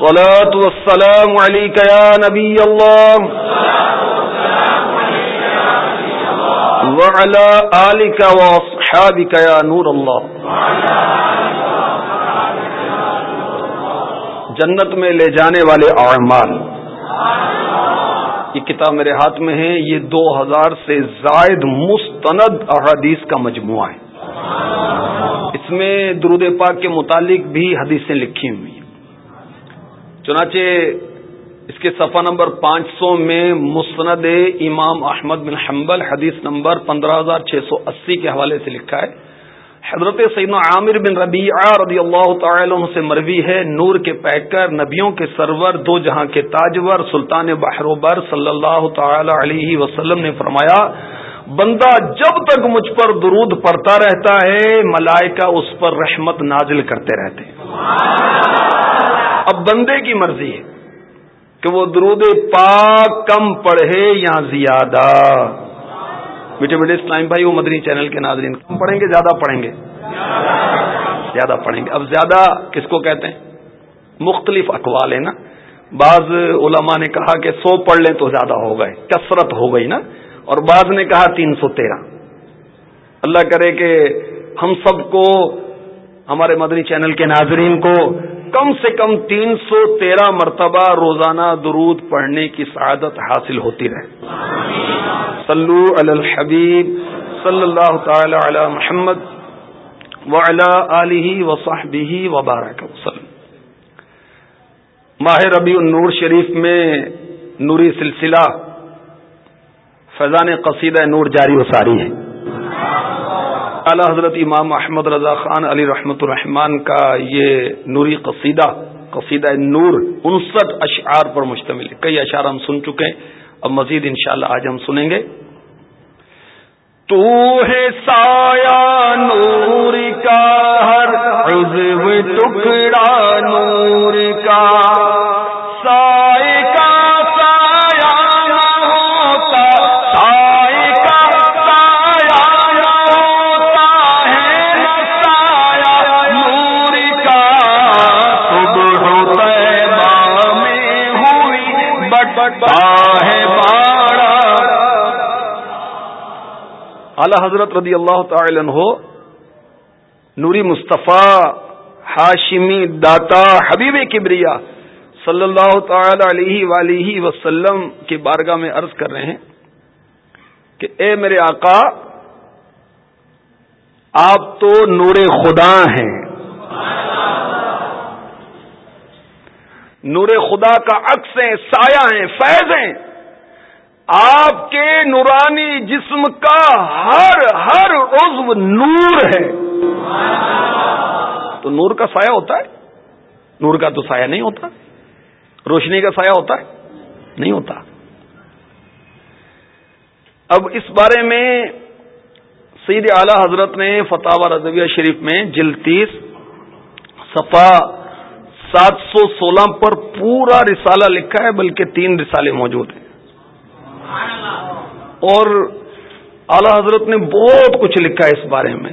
الصلاة والسلام عليك يا نبي الله. وعلى آلك وصحابك يا نور الله. جنت میں لے جانے والے اعمال. یہ کتاب میرے ہاتھ میں ہے. یہ دو ہزار سے زائد مستند احادیث کا مجموعہ ہے. اس میں درود پاک کے متعلق بھی حدیثیں لکھی ہوئی چنانچہ اس کے صفحہ نمبر پانچ سو میں مسند امام احمد بن حنبل حدیث نمبر پندرہ ہزار چھ سو اسی کے حوالے سے لکھا ہے۔ حضرت سیدنا عامر بن ربیعہ رضی اللہ تعالی عنہ سے مروی ہے۔ نور کے پیکر، نبیوں کے سرور، دو جہاں کے تاجور، سلطان بحروبر صلی اللہ تعالی علیہ وسلم نے فرمایا، بندہ جب تک مجھ پر درود پڑتا رہتا ہے، ملائکہ اس پر رحمت نازل کرتے رہتے ہیں۔ اب بندے کی مرضی ہے کہ وہ درود پاک کم پڑھے یا زیادہ۔ میٹھے میٹھے اسلام بھائی، وہ مدنی چینل کے ناظرین، کم پڑھیں گے، زیادہ پڑھیں گے؟ زیادہ پڑھیں گے۔ اب زیادہ کس کو کہتے ہیں؟ مختلف اقوال ہیں نا۔ بعض علماء نے کہا کہ سو پڑھ لیں تو زیادہ ہو گئے، کثرت ہو گئی نا۔ اور بعض نے کہا تین سو تیرہ۔ اللہ کرے کہ ہم سب کو، ہمارے مدنی چینل کے ناظرین کو کم سے کم تین سو تیرہ مرتبہ روزانہ درود پڑھنے کی سعادت حاصل ہوتی رہے۔ صلو علی الحبیب صلی اللہ تعالی علی محمد وعلی وصحبہ وبارک وسلم۔ ماہ ربیع النور شریف میں نوری سلسلہ فیضان قصیدہ نور جاری و ساری ہے۔ اعلی حضرت امام احمد رضا خان علی رحمت الرحمان کا یہ نوری قصیدہ قصیدہ نور انسٹھ اشعار پر مشتمل ہے۔ کئی اشعار ہم سن چکے ہیں، اب مزید انشاءاللہ آج ہم سنیں گے۔ تو ہے سایہ نور کا، ہر عضو ٹکڑا نور کا۔ اعلی حضرت رضی اللہ تعالی عنہ، نوری مصطفیٰ، ہاشمی، داتا، حبیب کبریا صلی اللہ تعالی علیہ ولیہ وسلم کی بارگاہ میں عرض کر رہے ہیں کہ اے میرے آقا، آپ تو نور خدا ہیں۔ نور خدا کا عکس ہیں، سایہ ہیں، فیض ہیں۔ آپ کے نورانی جسم کا ہر ہر عضو نور ہے۔ تو نور کا سایہ ہوتا ہے؟ نور کا تو سایہ نہیں ہوتا۔ روشنی کا سایہ ہوتا ہے؟ نہیں ہوتا۔ اب اس بارے میں سید اعلی حضرت نے فتح رضویہ شریف میں جلتیس صفا سات سو سولہ پر پورا رسالہ لکھا ہے، بلکہ تین رسالے موجود ہیں۔ اور اعلی حضرت نے بہت کچھ لکھا ہے اس بارے میں۔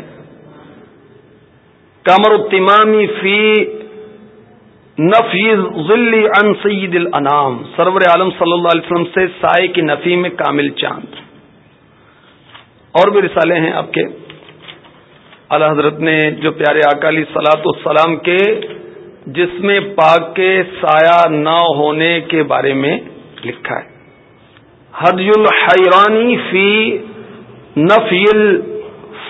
کامر التمامی فی نفی ذلی ان سید الانام، سرور عالم صلی اللہ علیہ وسلم سے سائے کی نفی میں کامل چاند۔ اور بھی رسالے ہیں آپ کے۔ اعلی حضرت نے جو پیارے اکالی سلاط السلام کے، جس میں پاک کے سایہ نہ ہونے کے بارے میں لکھا ہے۔ حج الحیرانی فی نفیل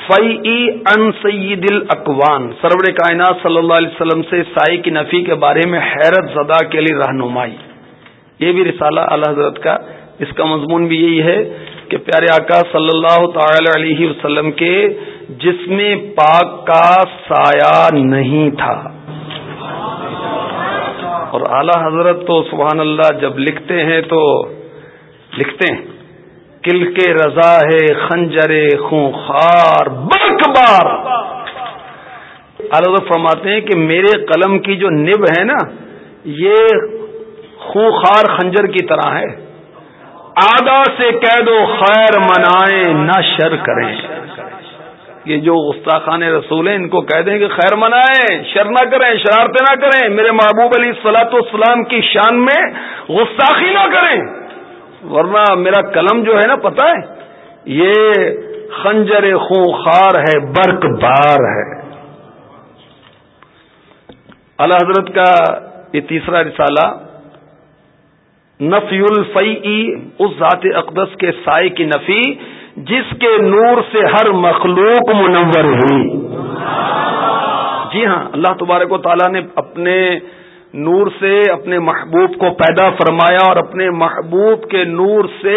فی ان سید الاقوان۔ سرور کائنات صلی اللہ علیہ وسلم سے سائی کی نفی کے بارے میں حیرت زدہ کے لیے رہنمائی۔ یہ بھی رسالہ اللہ حضرت کا۔ اس کا مضمون بھی یہی ہے کہ پیارے آقا صلی اللہ تعالی علیہ وسلم کے جسم پاک کا سایہ نہیں تھا۔ اور اعلی حضرت تو سبحان اللہ جب لکھتے ہیں تو لکھتے ہیں، کل کے رضا ہے، خنجر خونخار برق بار حضرت فرماتے ہیں کہ میرے قلم کی جو نب ہے نا، یہ خونخار خنجر کی طرح ہے۔ آگا سے قید و خیر منائیں، نہ شر کریں۔ یہ جو گستاخان رسول ہیں، ان کو کہہ دیں کہ خیر منائیں، شر نہ کریں، شرارتیں نہ کریں۔ میرے محبوب علی سلاۃ والسلام کی شان میں گستاخی نہ کریں۔ ورنہ میرا قلم جو ہے نا پتہ ہے، یہ خنجر خونخار ہے برق بار ہے۔ اللہ حضرت کا یہ تیسرا رسالہ نفی الفی اس ذات اقدس کے سائے کی نفی، جس کے نور سے ہر مخلوق منور ہوئی۔ جی ہاں اللہ تبارک و تعالیٰ نے اپنے نور سے اپنے محبوب کو پیدا فرمایا اور اپنے محبوب کے نور سے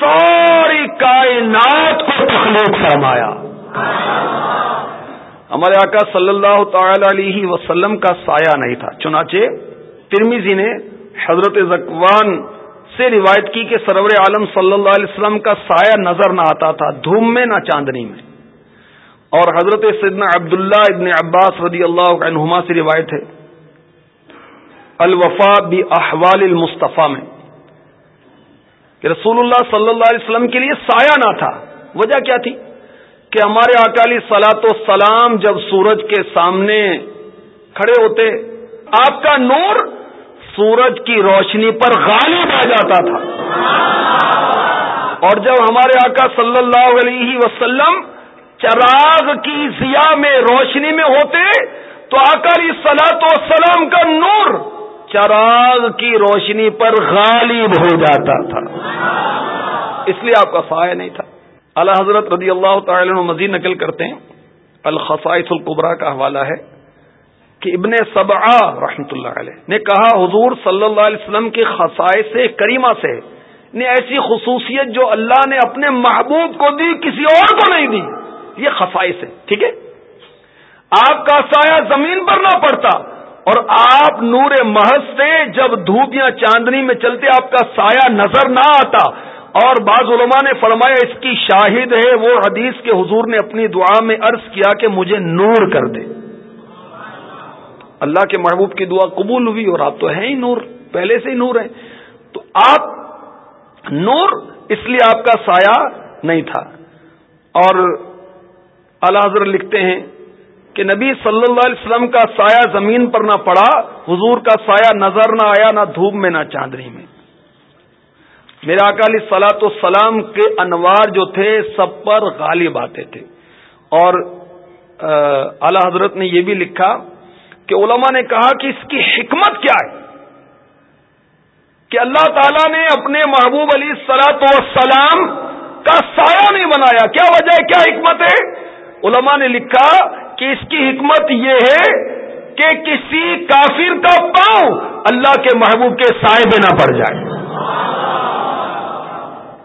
ساری کائنات کو تخلیق فرمایا۔ ہمارے آقا صلی اللہ تعالی علیہ وسلم کا سایہ نہیں تھا۔ چنانچہ ترمیزی نے حضرت زکوان سے روایت کی کہ سرور عالم صلی اللہ علیہ وسلم کا سایہ نظر نہ آتا تھا، دھوم میں نہ چاندنی میں۔ اور حضرت سیدنا عبداللہ ابن عباس رضی اللہ عنہما سے روایت ہے الوفا بھی احوال المصطفیٰ میں۔ کہ رسول اللہ صلی اللہ علیہ وسلم کے لیے سایہ نہ تھا۔ وجہ کیا تھی؟ کہ ہمارے اکالی سلاط و سلام جب سورج کے سامنے کھڑے ہوتے، آپ کا نور سورج کی روشنی پر غالب آ جاتا تھا۔ اور جب ہمارے آقا صلی اللہ علیہ وسلم چراغ کی ضیا میں روشنی میں ہوتے، تو آکاری سلاط و سلام کا نور چراغ کی روشنی پر غالب ہو جاتا تھا۔ اس لیے آپ کا سایہ نہیں تھا۔ اللہ حضرت رضی اللہ تعالی مزید نقل کرتے ہیں۔ الخصائص القبرا کا حوالہ ہے کہ ابن سبع رحمت اللہ علیہ نے کہا، حضور صلی اللہ علیہ وسلم کے خسائے سے، کریمہ سے نے ایسی خصوصیت جو اللہ نے اپنے محبوب کو دی، کسی اور کو نہیں دی۔ یہ خسائے سے ٹھیک ہے؟ آپ کا سایہ زمین پر نہ پڑتا۔ اور آپ نور محض سے جب دھوپیاں چاندنی میں چلتے آپ کا سایہ نظر نہ آتا اور بعض علماء نے فرمایا اس کی شاہد ہے وہ حدیث کے حضور نے اپنی دعا میں عرض کیا کہ مجھے نور کر دے۔ اللہ کے محبوب کی دعا قبول ہوئی اور آپ تو ہیں ہی نور، پہلے سے ہی نور ہیں۔ تو آپ نور اس لیے آپ کا سایہ نہیں تھا۔ اور اللہ حضرت لکھتے ہیں کہ نبی صلی اللہ علیہ وسلم کا سایہ زمین پر نہ پڑا، حضور کا سایہ نظر نہ آیا، نہ دھوپ میں، نہ چاندنی میں۔ میرا اکالی سلاۃ السلام کے انوار جو تھے، سب پر غالب آتے تھے۔ اور اعلی حضرت نے یہ بھی لکھا کہ علماء نے کہا کہ اس کی حکمت کیا ہے؟ کہ اللہ تعالیٰ نے اپنے محبوب علی سلاط وسلام کا سایہ نہیں بنایا۔ کیا وجہ ہے؟ کیا حکمت ہے؟ علماء نے لکھا کہ اس کی حکمت یہ ہے کہ کسی کافر کا پاؤں اللہ کے محبوب کے سائے میں نہ پڑ جائے۔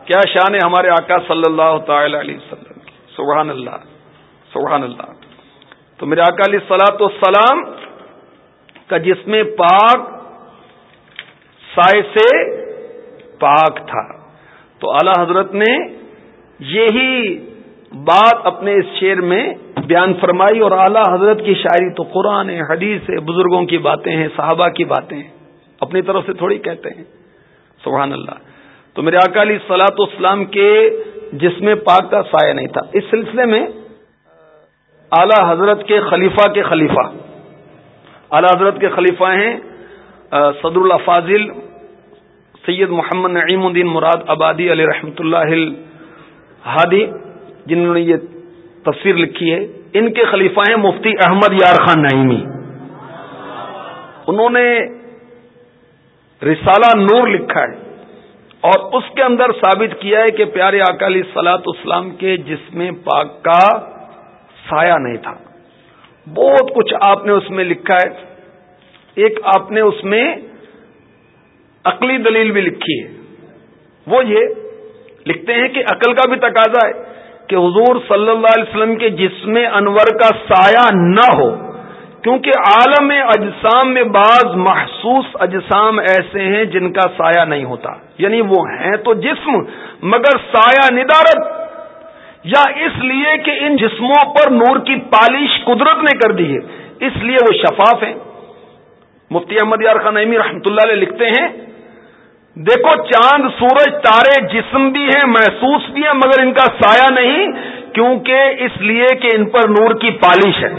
کیا شان ہے ہمارے آقا صلی اللہ تعالی علیہ وسلم سبحان اللہ سبحان اللہ تو میرے آقا علیہ سلاۃ والسلام کا جسم پاک سائے سے پاک تھا۔ تو اعلی حضرت نے یہی بات اپنے اس شعر میں بیان فرمائی اور اعلی حضرت کی شاعری تو قرآن، حدیث ہے بزرگوں کی باتیں ہیں، صحابہ کی باتیں ہیں، اپنی طرف سے تھوڑی کہتے ہیں۔ سبحان اللہ۔ تو میرے اکالی سلاط اسلام کے جسم پاک کا سایہ نہیں تھا۔ اس سلسلے میں اعلی حضرت کے خلیفہ کے خلیفہ، اعلی حضرت کے خلیفہ ہیں صدر اللہ فاضل، سید محمد نعیم الدین مراد آبادی علیہ رحمۃ اللہ ہادی جنہوں نے یہ تصویر لکھی ہے۔ ان کے خلیفہ ہیں مفتی احمد یار خان نعیمی۔ انہوں نے رسالہ نور لکھا ہے اور اس کے اندر ثابت کیا ہے کہ پیارے اکالی سلاط اسلام کے جسم پاک کا سایہ نہیں تھا۔ بہت کچھ آپ نے اس میں لکھا ہے۔ ایک آپ نے اس میں عقلی دلیل بھی لکھی ہے۔ وہ یہ لکھتے ہیں کہ عقل کا بھی تقاضا ہے۔ کہ حضور صلی اللہ علیہ وسلم کے جسم انور کا سایہ نہ ہو، کیونکہ عالم اجسام میں بعض محسوس اجسام ایسے ہیں جن کا سایہ نہیں ہوتا۔ یعنی وہ ہیں تو جسم، مگر سایہ ندارت۔ یا اس لیے کہ ان جسموں پر نور کی پالش قدرت نے کر دی ہے، اس لیے وہ شفاف ہیں۔ مفتی احمد یار خان نعمی رحمۃ اللہ علیہ لکھتے ہیں دیکھو چاند، سورج، تارے جسم بھی ہیں، محسوس بھی ہیں، مگر ان کا سایہ نہیں، کیونکہ اس لیے کہ ان پر نور کی پالش ہے۔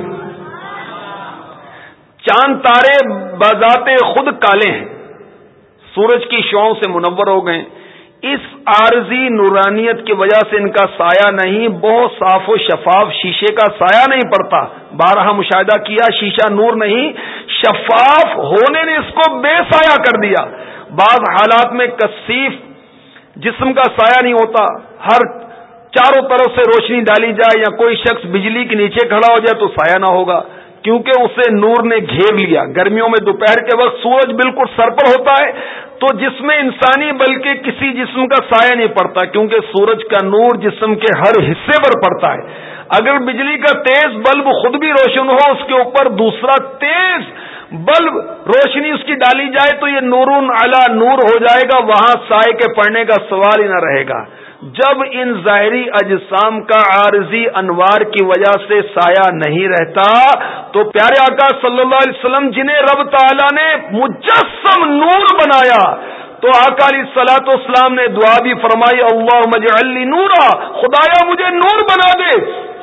چاند، تارے بذات خود کالے ہیں۔ سورج کی شوؤں سے منور ہو گئے۔ اس عارضی نورانیت کی وجہ سے ان کا سایہ نہیں، بہت صاف و شفاف شیشے کا سایہ نہیں پڑتا۔ بارہ مشاہدہ کیا، شیشہ نور نہیں، شفاف ہونے نے اس کو بے سایہ کر دیا۔ بعض حالات میں کثیف جسم کا سایہ نہیں ہوتا، ہر چاروں طرف سے روشنی ڈالی جائے یا کوئی شخص بجلی کے نیچے کھڑا ہو جائے تو سایہ نہ ہوگا، کیونکہ اسے نور نے گھیر لیا۔ گرمیوں میں دوپہر کے وقت سورج بالکل سر پر ہوتا ہے، تو جس میں انسانی بلکہ کسی جسم کا سایہ نہیں پڑتا، کیونکہ سورج کا نور جسم کے ہر حصے پر پڑتا ہے۔ اگر بجلی کا تیز بلب خود بھی روشن ہو، اس کے اوپر دوسرا تیز بلب روشنی اس کی ڈالی جائے تو یہ نور اعلی نور ہو جائے گا، وہاں سائے کے پڑنے کا سوال ہی نہ رہے گا۔ جب ان ظاہری اجسام کا عارضی انوار کی وجہ سے سایہ نہیں رہتا، تو پیارے آقا صلی اللہ علیہ وسلم جنہیں رب تعالی نے مجسم نور بنایا، تو علی سلاۃ اسلام نے دعا بھی فرمائی اللہ مجعلی نورا، خدایا مجھے نور بنا دے۔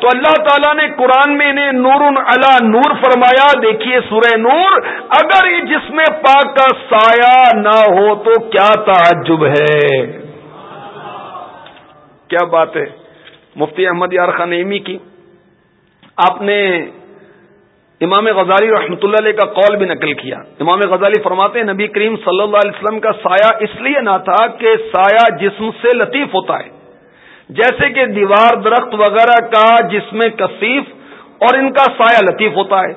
تو اللہ تعالیٰ نے قرآن میں انہیں نور اللہ نور فرمایا، دیکھیے سورہ نور، اگر یہ جسم پاک کا سایہ نہ ہو تو کیا تعجب ہے؟ کیا بات ہے؟ مفتی احمد یار خان ایمی کی۔ آپ نے امام غزالی رحمۃ اللہ علیہ کا قول بھی نقل کیا۔ امام غزالی فرماتے ہیں، نبی کریم صلی اللہ علیہ وسلم کا سایہ اس لیے نہ تھا کہ سایہ جسم سے لطیف ہوتا ہے۔ جیسے کہ دیوار، درخت وغیرہ کا جس میں کثیف اور ان کا سایہ لطیف ہوتا ہے۔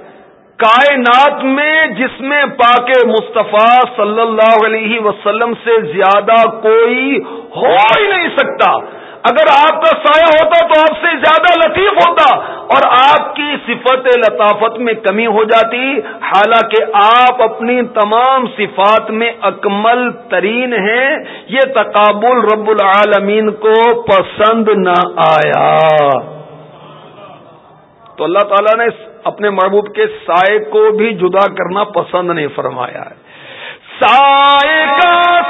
کائنات میں جس میں پاک مصطفیٰ صلی اللہ علیہ وسلم سے زیادہ کوئی ہو ہی نہیں سکتا۔ اگر آپ کا سایہ ہوتا تو آپ سے زیادہ لطیف ہوتا اور آپ کی صفت لطافت میں کمی ہو جاتی، حالانکہ آپ اپنی تمام صفات میں اکمل ترین ہیں، یہ تقابل رب العالمین کو پسند نہ آیا۔ تو اللہ تعالیٰ نے اپنے محبوب کے سائے کو بھی جدا کرنا پسند نہیں فرمایا ہے۔ سائے کا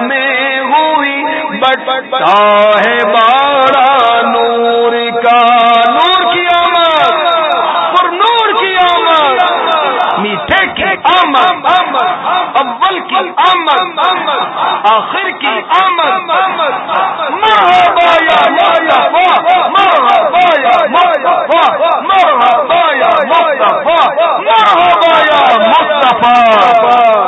میں ہوئی، بٹتا ہے بارہ نور کا۔ نور کی آمد، پر نور کی آمد۔ میٹھے کی آمد، اول کی آمد، آخر کی آمد۔ مرحبا یا مصطفیٰ، مرحبا یا مصطفیٰ، مرحبا مصطفیٰ مرحبا مصطفیٰ۔